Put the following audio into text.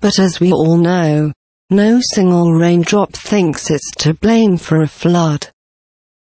But as we all know, no single raindrop thinks it's to blame for a flood.